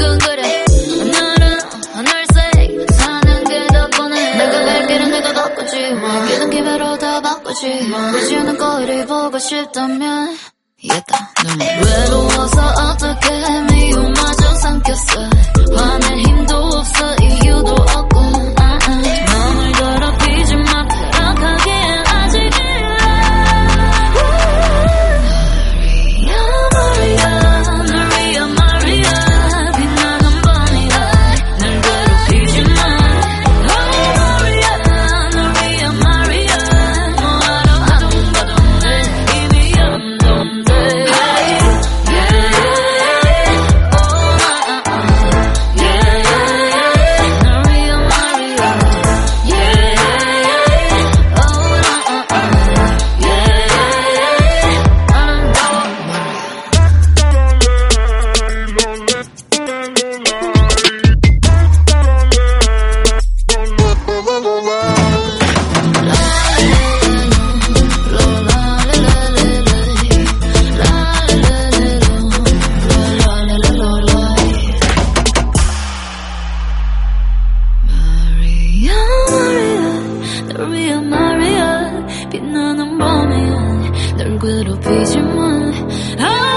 끙끙거려 오늘은 하늘색 사는 게 덕분에 내가 갈 길은 내가 걷고 지워 계속 기회로 다 바꾸지 보지 않는 거리를 보고 싶다면 이따 외로워서 어떻게 미움만 someone. I